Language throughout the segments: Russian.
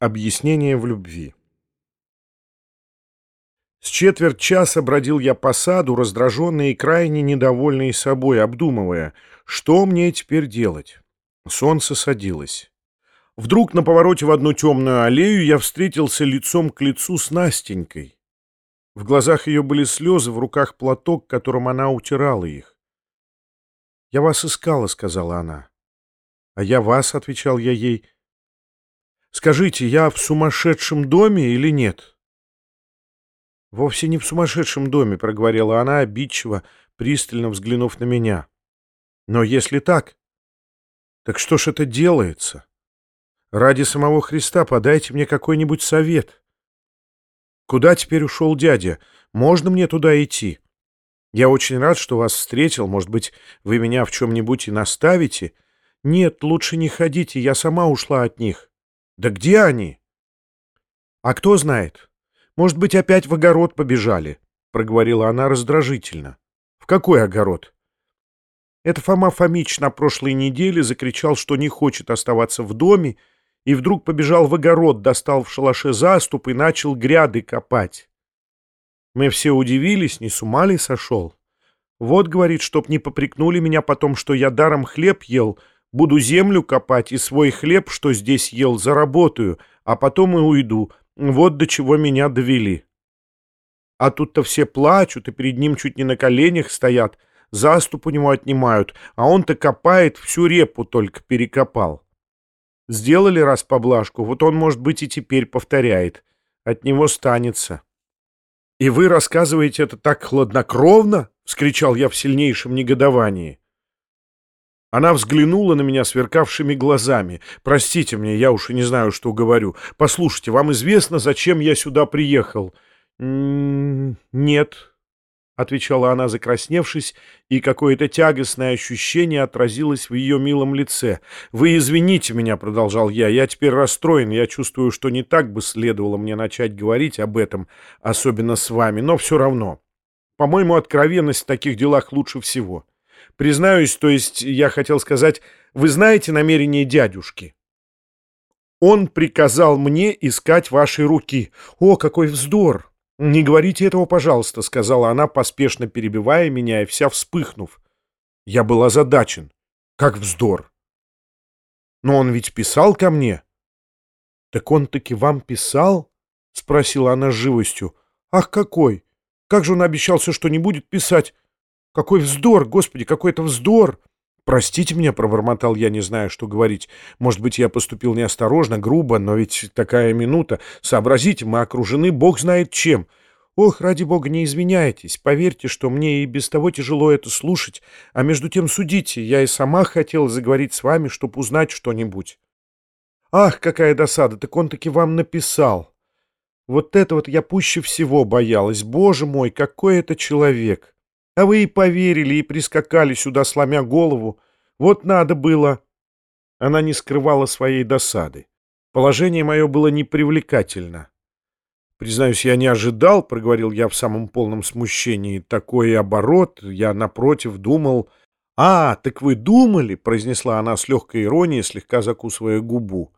Объяснение в любви. С четверть часа бродил я по саду, раздраженный и крайне недовольный собой, обдумывая, что мне теперь делать. Солнце садилось. Вдруг на повороте в одну темную аллею я встретился лицом к лицу с Настенькой. В глазах ее были слезы, в руках платок, которым она утирала их. «Я вас искала», — сказала она. «А я вас», — отвечал я ей, — Скажите, я в сумасшедшем доме или нет?» «Вовсе не в сумасшедшем доме», — проговорила она обидчиво, пристально взглянув на меня. «Но если так, так что ж это делается? Ради самого Христа подайте мне какой-нибудь совет. Куда теперь ушел дядя? Можно мне туда идти? Я очень рад, что вас встретил. Может быть, вы меня в чем-нибудь и наставите? Нет, лучше не ходите, я сама ушла от них. Да где они? А кто знает? Может быть, опять в огород побежали, проговорила она раздражительно. В какой огород? Это Фома Фомич на прошлой неделе закричал, что не хочет оставаться в доме, и вдруг побежал в огород, достал в шалаше заступ и начал гряды копать. Мы все удивились, не с ума ли сошел? Вот, говорит, чтоб не попрекнули меня потом, что я даром хлеб ел, Буду землю копать и свой хлеб, что здесь ел, заработаю, а потом и уйду. Вот до чего меня довели. А тут-то все плачут и перед ним чуть не на коленях стоят, заступ у него отнимают, а он-то копает, всю репу только перекопал. Сделали раз поблажку, вот он, может быть, и теперь повторяет. От него станется. «И вы рассказываете это так хладнокровно?» — вскричал я в сильнейшем негодовании. Она взглянула на меня сверкавшими глазами. «Простите мне, я уж и не знаю, что говорю. Послушайте, вам известно, зачем я сюда приехал?» «Нет», — отвечала она, закрасневшись, и какое-то тягостное ощущение отразилось в ее милом лице. «Вы извините меня», — продолжал я, — «я теперь расстроен, я чувствую, что не так бы следовало мне начать говорить об этом, особенно с вами, но все равно. По-моему, откровенность в таких делах лучше всего». Признаюсь, то есть я хотел сказать, вы знаете намерение дядюшки? Он приказал мне искать ваши руки. О, какой вздор! Не говорите этого, пожалуйста, сказала она, поспешно перебивая меня и вся вспыхнув. Я был озадачен. Как вздор! Но он ведь писал ко мне. Так он таки вам писал? Спросила она с живостью. Ах, какой! Как же он обещался, что не будет писать? Какой вздор, господи, какой это вздор! Простите меня, пробормотал я, не знаю, что говорить. Может быть, я поступил неосторожно, грубо, но ведь такая минута. Сообразите, мы окружены бог знает чем. Ох, ради бога, не извиняйтесь. Поверьте, что мне и без того тяжело это слушать. А между тем судите, я и сама хотела заговорить с вами, чтобы узнать что-нибудь. Ах, какая досада, так он таки вам написал. Вот это вот я пуще всего боялась. Боже мой, какой это человек! А вы и поверили, и прискакали сюда, сломя голову. Вот надо было...» Она не скрывала своей досады. Положение мое было непривлекательно. «Признаюсь, я не ожидал», — проговорил я в самом полном смущении, — «такой оборот. Я, напротив, думал...» «А, так вы думали?» — произнесла она с легкой иронией, слегка закусывая губу.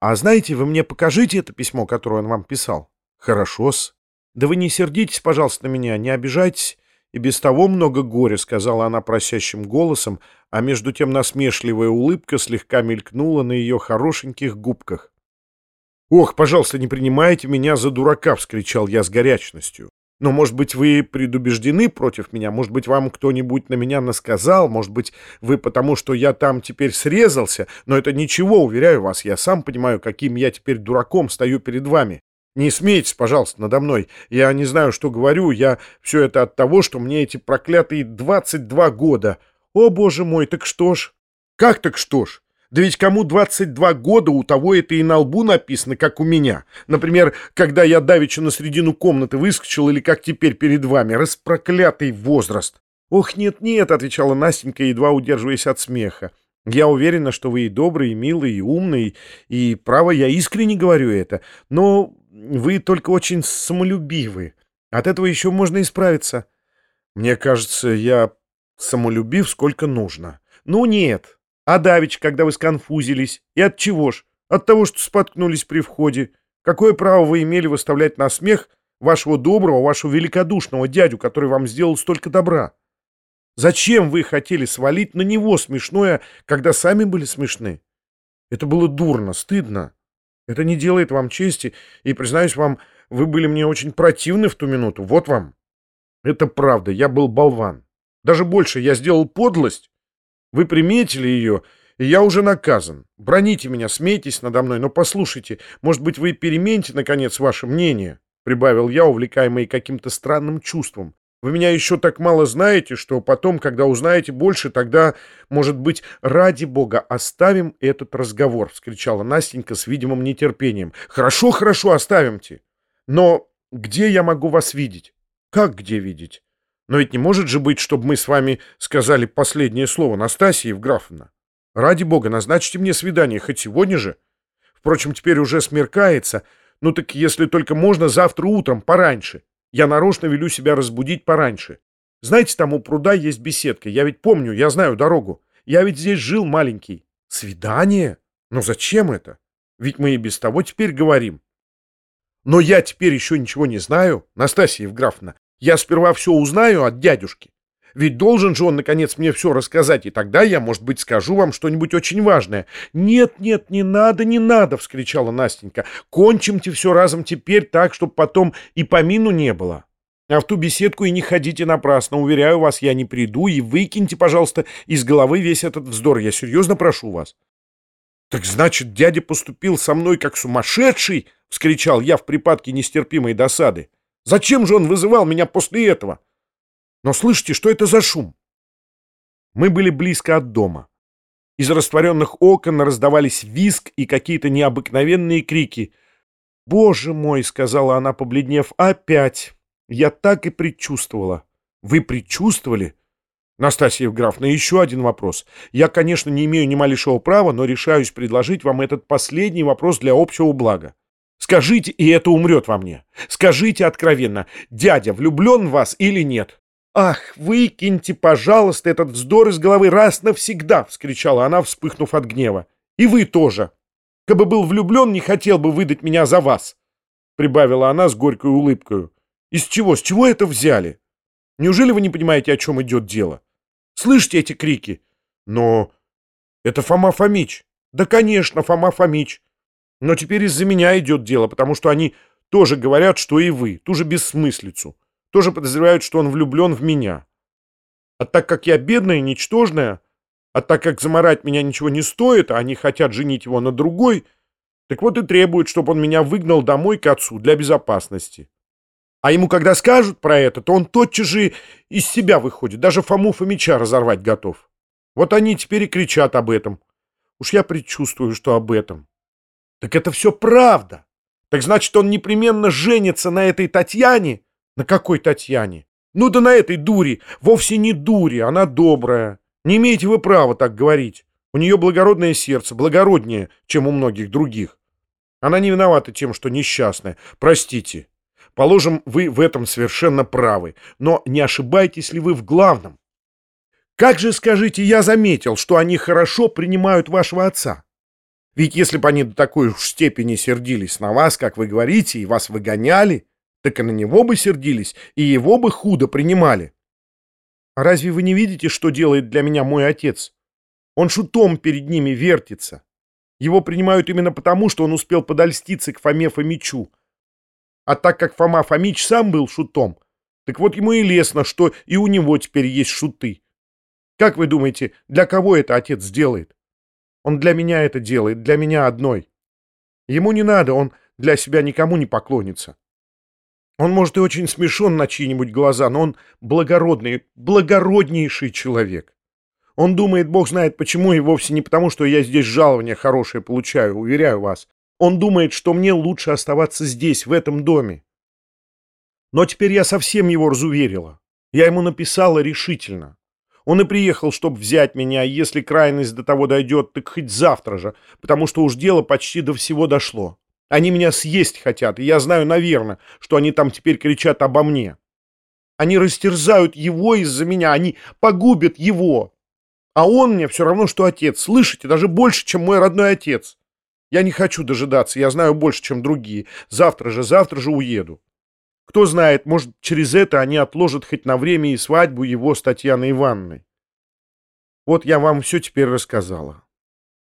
«А знаете, вы мне покажите это письмо, которое он вам писал?» «Хорошо-с. Да вы не сердитесь, пожалуйста, на меня, не обижайтесь. И без того много горя, — сказала она просящим голосом, а между тем насмешливая улыбка слегка мелькнула на ее хорошеньких губках. «Ох, пожалуйста, не принимайте меня за дурака!» — вскричал я с горячностью. «Но, может быть, вы предубеждены против меня? Может быть, вам кто-нибудь на меня насказал? Может быть, вы потому, что я там теперь срезался? Но это ничего, уверяю вас, я сам понимаю, каким я теперь дураком стою перед вами. Не смейтесь, пожалуйста, надо мной. Я не знаю, что говорю. Я все это от того, что мне эти проклятые 22 года. О, боже мой, так что ж? Как так что ж? Да ведь кому 22 года, у того это и на лбу написано, как у меня. Например, когда я давеча на середину комнаты выскочил, или как теперь перед вами. Распроклятый возраст. «Ох, нет-нет», — отвечала Настенька, едва удерживаясь от смеха. «Я уверена, что вы и добрый, и милый, и умный, и, право, я искренне говорю это. Но вы только очень самолюбивы. От этого еще можно исправиться. Мне кажется, я самолюбив сколько нужно. Ну нет. А давич, когда вы сконфузились. И от чего ж? От того, что споткнулись при входе. Какое право вы имели выставлять на смех вашего доброго, вашего великодушного дядю, который вам сделал столько добра? Зачем вы хотели свалить на него смешное, когда сами были смешны? Это было дурно, стыдно. Это не делает вам чести, и, признаюсь вам, вы были мне очень противны в ту минуту. Вот вам. Это правда, я был болван. Даже больше, я сделал подлость. Вы приметили ее, и я уже наказан. Броните меня, смейтесь надо мной, но послушайте, может быть, вы перемените, наконец, ваше мнение, — прибавил я, увлекаемый каким-то странным чувством. Вы меня еще так мало знаете, что потом, когда узнаете больше, тогда, может быть, ради бога, оставим этот разговор, — вскричала Настенька с видимым нетерпением. Хорошо, хорошо, оставимте. Но где я могу вас видеть? Как где видеть? Но ведь не может же быть, чтобы мы с вами сказали последнее слово, Настасья Евграфовна. Ради бога, назначьте мне свидание, хоть сегодня же. Впрочем, теперь уже смеркается. Ну так если только можно, завтра утром, пораньше. Я нарочно велю себя разбудить пораньше. Знаете, там у пруда есть беседка. Я ведь помню, я знаю дорогу. Я ведь здесь жил маленький. Свидание? Но зачем это? Ведь мы и без того теперь говорим. Но я теперь еще ничего не знаю, Настасья Евграфовна. Я сперва все узнаю от дядюшки. Ведь должен же он, наконец, мне все рассказать, и тогда я, может быть, скажу вам что-нибудь очень важное. «Нет, нет, не надо, не надо!» — вскричала Настенька. «Кончимте все разом теперь так, чтобы потом и помину не было. А в ту беседку и не ходите напрасно. Уверяю вас, я не приду, и выкиньте, пожалуйста, из головы весь этот вздор. Я серьезно прошу вас». «Так значит, дядя поступил со мной как сумасшедший?» — вскричал я в припадке нестерпимой досады. «Зачем же он вызывал меня после этого?» Но слышите, что это за шум? Мы были близко от дома. Из растворенных окон раздавались визг и какие-то необыкновенные крики. «Боже мой!» — сказала она, побледнев. «Опять! Я так и предчувствовала». «Вы предчувствовали?» «Настасья Евграфовна, еще один вопрос. Я, конечно, не имею ни малейшего права, но решаюсь предложить вам этот последний вопрос для общего блага. Скажите, и это умрет во мне. Скажите откровенно, дядя влюблен в вас или нет?» «Ах, выкиньте, пожалуйста, этот вздор из головы раз навсегда!» — вскричала она, вспыхнув от гнева. «И вы тоже! Кабы был влюблен, не хотел бы выдать меня за вас!» — прибавила она с горькой улыбкой. «Из чего? С чего это взяли? Неужели вы не понимаете, о чем идет дело? Слышите эти крики? Но это Фома Фомич. Да, конечно, Фома Фомич. Но теперь из-за меня идет дело, потому что они тоже говорят, что и вы, ту же бессмыслицу тоже подозревают, что он влюблен в меня. А так как я бедная ничтожная, а так как заморать меня ничего не стоит, а они хотят женить его на другой, так вот и требуют, чтобы он меня выгнал домой к отцу для безопасности. А ему когда скажут про это, то он тотчас же из себя выходит, даже Фому Фомича разорвать готов. Вот они теперь и кричат об этом. Уж я предчувствую, что об этом. Так это все правда. Так значит, он непременно женится на этой Татьяне, на какой Татьяне? Ну да на этой дуре. Вовсе не дуре, она добрая. Не имеете вы права так говорить. У нее благородное сердце, благороднее, чем у многих других. Она не виновата тем, что несчастная. Простите. Положим, вы в этом совершенно правы. Но не ошибаетесь ли вы в главном? Как же, скажите, я заметил, что они хорошо принимают вашего отца? Ведь если бы они до такой уж степени сердились на вас, как вы говорите, и вас выгоняли, так и на него бы сердились, и его бы худо принимали. А разве вы не видите, что делает для меня мой отец? Он шутом перед ними вертится. Его принимают именно потому, что он успел подольститься к Фоме Фомичу. А так как Фома Фомич сам был шутом, так вот ему и лестно, что и у него теперь есть шуты. Как вы думаете, для кого это отец сделает? Он для меня это делает, для меня одной. Ему не надо, он для себя никому не поклонится. Он, может, и очень смешон на чьи-нибудь глаза, но он благородный, благороднейший человек. Он думает, бог знает почему, и вовсе не потому, что я здесь жалование хорошее получаю, уверяю вас. Он думает, что мне лучше оставаться здесь, в этом доме. Но теперь я совсем его разуверила. Я ему написала решительно. Он и приехал, чтобы взять меня, и если крайность до того дойдет, так хоть завтра же, потому что уж дело почти до всего дошло. Они меня съесть хотят, и я знаю, наверное, что они там теперь кричат обо мне. Они растерзают его из-за меня, они погубят его. А он мне все равно, что отец. Слышите, даже больше, чем мой родной отец. Я не хочу дожидаться, я знаю больше, чем другие. Завтра же, завтра же уеду. Кто знает, может, через это они отложат хоть на время и свадьбу его с Татьяной Ивановной. Вот я вам все теперь рассказала.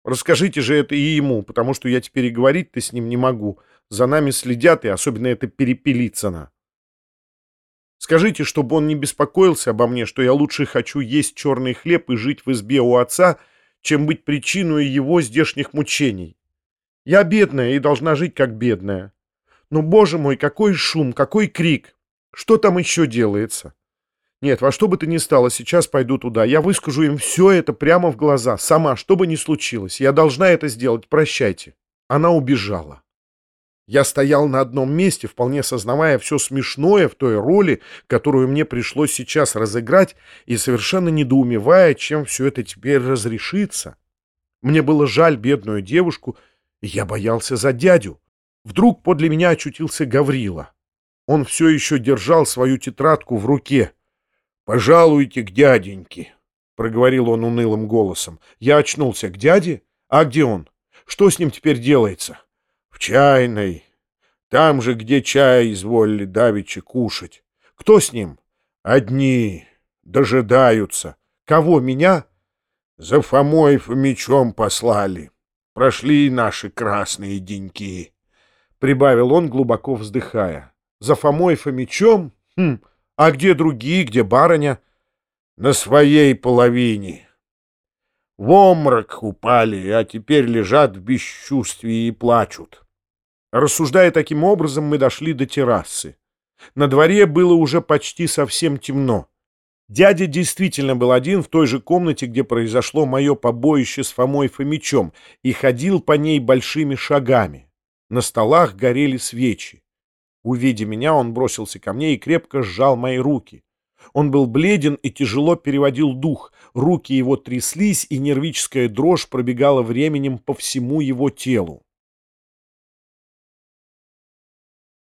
Расскажите же это и ему, потому что я теперь и говорить-то с ним не могу. За нами следят, и особенно это Перепелицына. Скажите, чтобы он не беспокоился обо мне, что я лучше хочу есть черный хлеб и жить в избе у отца, чем быть причиной его здешних мучений. Я бедная и должна жить как бедная. Но, боже мой, какой шум, какой крик! Что там еще делается? Нет, во что бы то ни стало, сейчас пойду туда. Я выскажу им все это прямо в глаза. Сама, что бы ни случилось. Я должна это сделать. Прощайте. Она убежала. Я стоял на одном месте, вполне сознавая все смешное в той роли, которую мне пришлось сейчас разыграть, и совершенно недоумевая, чем все это теперь разрешится. Мне было жаль бедную девушку, и я боялся за дядю. Вдруг подле меня очутился Гаврила. Он все еще держал свою тетрадку в руке. «Пожалуйте к дяденьке», — проговорил он унылым голосом. Я очнулся. «К дяде? А где он? Что с ним теперь делается?» «В чайной. Там же, где чай изволили давичи кушать. Кто с ним?» «Одни. Дожидаются. Кого, меня?» «За Фомой Фомичом послали. Прошли наши красные деньки», — прибавил он, глубоко вздыхая. «За Фомой Фомичом? Хм, а где другие, где барыня?» «На своей половине». В омрак упали, а теперь лежат в бесчувствии и плачут. Рассуждая таким образом, мы дошли до террасы. На дворе было уже почти совсем темно. Дядя действительно был один в той же комнате, где произошло мое побоище с Фомой Фомичом, и ходил по ней большими шагами. На столах горели свечи. Увидя меня, он бросился ко мне и крепко сжал мои руки. Он был бледен и тяжело переводил дух, руки его тряслись, и нервическая дрожь пробегала временем по всему его телу.